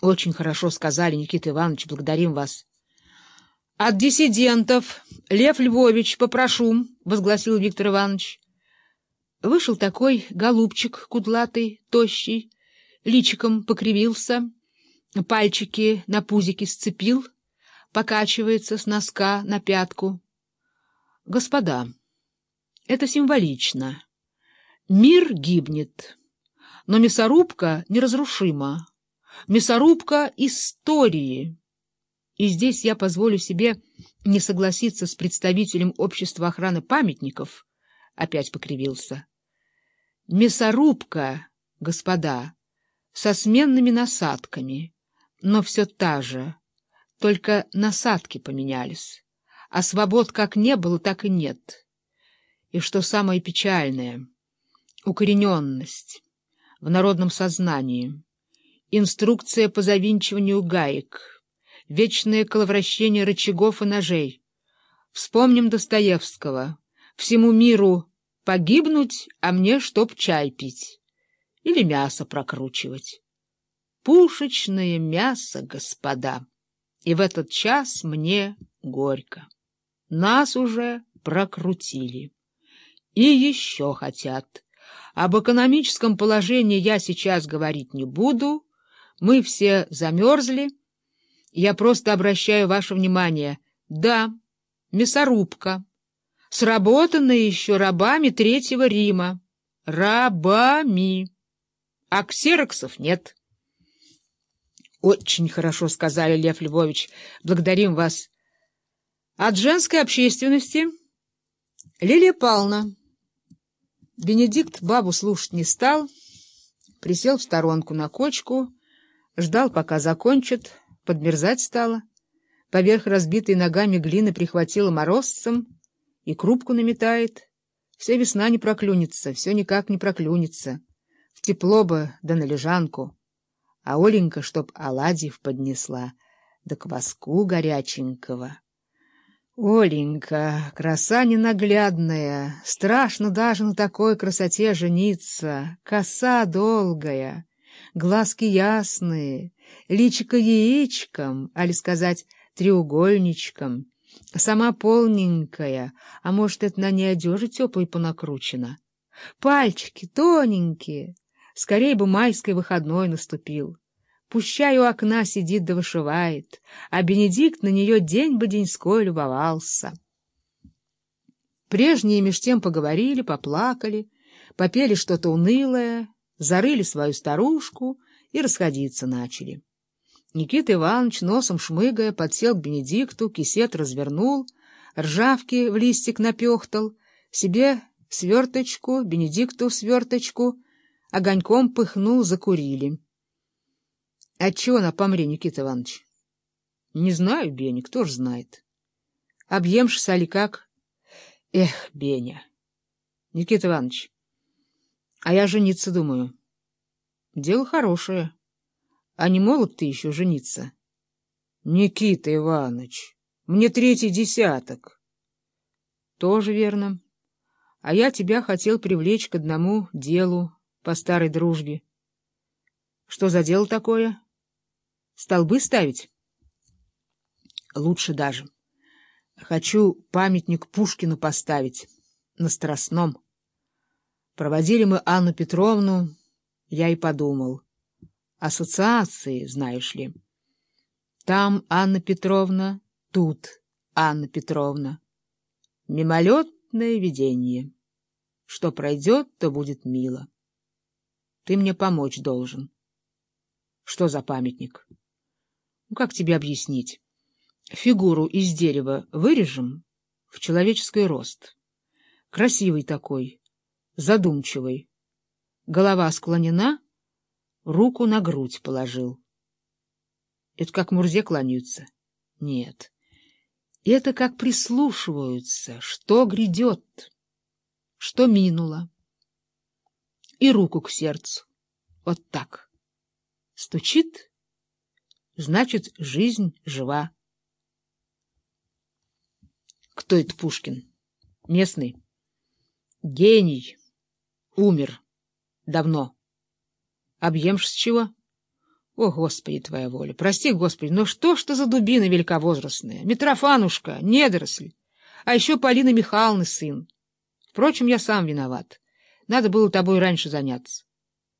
— Очень хорошо сказали, Никита Иванович, благодарим вас. — От диссидентов, Лев Львович, попрошу, — возгласил Виктор Иванович. Вышел такой голубчик кудлатый, тощий, личиком покривился, пальчики на пузике сцепил, покачивается с носка на пятку. — Господа, это символично. Мир гибнет, но мясорубка неразрушима. Мясорубка истории. И здесь я позволю себе не согласиться с представителем общества охраны памятников, опять покривился. Мясорубка, господа, со сменными насадками, но все та же, только насадки поменялись, а свобод как не было, так и нет. И что самое печальное — укорененность в народном сознании — инструкция по завинчиванию гаек, вечное коловращение рычагов и ножей. Вспомним Достоевского. Всему миру погибнуть, а мне чтоб чай пить. Или мясо прокручивать. Пушечное мясо, господа. И в этот час мне горько. Нас уже прокрутили. И еще хотят. Об экономическом положении я сейчас говорить не буду, мы все замерзли. Я просто обращаю ваше внимание. Да, мясорубка. Сработанная еще рабами Третьего Рима. Рабами. А ксероксов нет. Очень хорошо сказали, Лев Львович. Благодарим вас. От женской общественности Лилия Павловна. Бенедикт бабу слушать не стал, присел в сторонку на кочку Ждал, пока закончат, подмерзать стало. Поверх разбитой ногами глины прихватила морозцем и крупку наметает. Все весна не проклюнется, все никак не проклюнется. В тепло бы, да на лежанку. А Оленька, чтоб оладьев поднесла, да кваску горяченького. Оленька, краса ненаглядная, страшно даже на такой красоте жениться, коса долгая глазки ясные, личико яичком, али сказать треугольничком, сама полненькая, а может, это на ней одежа теплой понакручена. Пальчики тоненькие, скорее бы майский выходной наступил. Пущай у окна сидит да вышивает, а Бенедикт на нее день бы деньской любовался. Прежние меж тем поговорили, поплакали, попели что-то унылое, зарыли свою старушку и расходиться начали. Никита Иванович, носом шмыгая, подсел к Бенедикту, кисет развернул, ржавки в листик напехтал, себе сверточку, Бенедикту сверточку, огоньком пыхнул, закурили. — Отчего она помре, Никита Иванович? — Не знаю, Беня, кто ж знает. — Объемшься ли как? — Эх, Беня! — Никита Иванович, а я жениться думаю. Дело хорошее. А не молод ты еще жениться? Никита Иванович, мне третий десяток. Тоже верно. А я тебя хотел привлечь к одному делу по старой дружбе. Что за дело такое? Столбы ставить? Лучше даже. Хочу памятник Пушкину поставить на Страстном. Проводили мы Анну Петровну, я и подумал. Ассоциации, знаешь ли. Там Анна Петровна, тут Анна Петровна. Мимолетное видение. Что пройдет, то будет мило. Ты мне помочь должен. Что за памятник? Ну, как тебе объяснить? Фигуру из дерева вырежем в человеческий рост. Красивый такой, задумчивый. Голова склонена, руку на грудь положил. Это как Мурзе кланяются? Нет. Это как прислушиваются, что грядет, что минуло. И руку к сердцу. Вот так. Стучит, значит, жизнь жива. Кто это Пушкин? Местный? Гений. Умер. Давно. Объемш с чего? О, Господи, Твоя воля! Прости, Господи, но что ж ты за дубина великовозрастная? Митрофанушка, недоросль, а еще Полина Михайловна сын. Впрочем, я сам виноват. Надо было тобой раньше заняться.